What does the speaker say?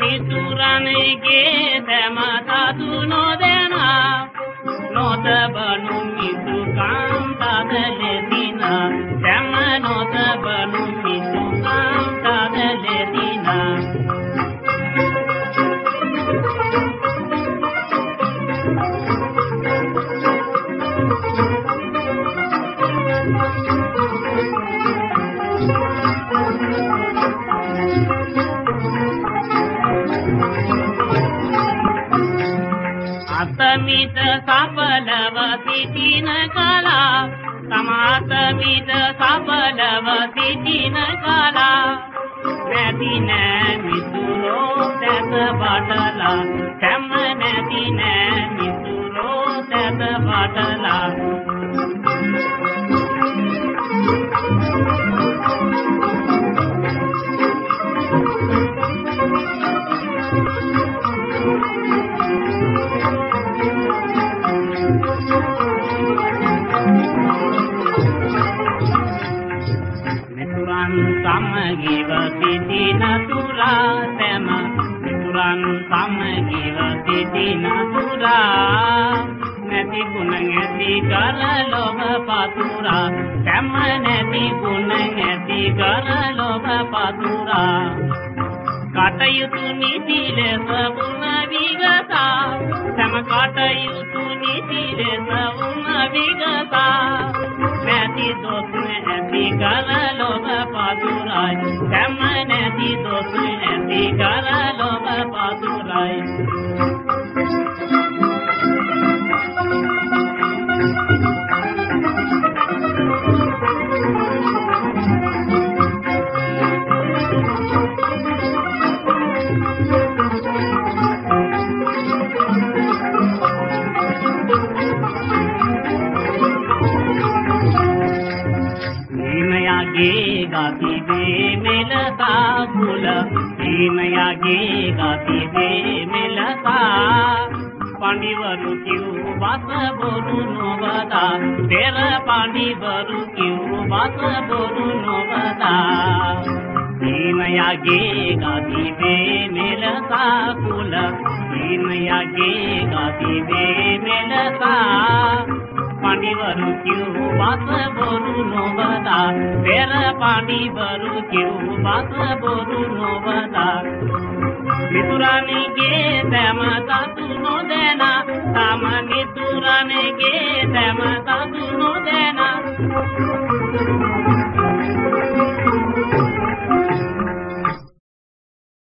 මිතුරන්ගේ තැම තතු නොදැන තම අතමිට සපලව සිටින කලා. තමාතමිට සපලව සිටින කලා. නැති නෑ මිතුරෝ තැත බටලා කැම නැති නෑ මිතුරෝ තැත බටලා සමගිව සිටින තුරා තැම මිතුරන් සමගිව සිටින තුරා නැති ගුණ ඇති කර ලොබ පතුරා. තැම නැති ගුණ ඇති කර ලොබ පතුරා. කටයුතු නිති ලෙස වුණ විගසා තම කටයුතු නිති ලෙස වුණ විගසා නැති දොස් නැති කල ලොබ පතුරයි තම නැති දොස් හීනයාගේ ගති වේ මෙලසා කුල. හීනයාගේ ගති වේ මෙලසා පඬිවරු කිව් වස බොරු නොවදා පෙර පඬිවරු කිව් වස බොරු නොවදා හීනයාගේ ගති වේ මෙලසා කුල. හීනයාගේ ගති වේ මෙලසා පඬිවරු කිව් බස බොරු නොවදා. පෙර පඬිවරු කිව් බස බොරු නොවදා. මිතුරන්ගේ තැම තතු නොදැන. තම මිතුරන්ගේ තැම තතු නොදැන.